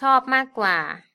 ชอบมากกว่า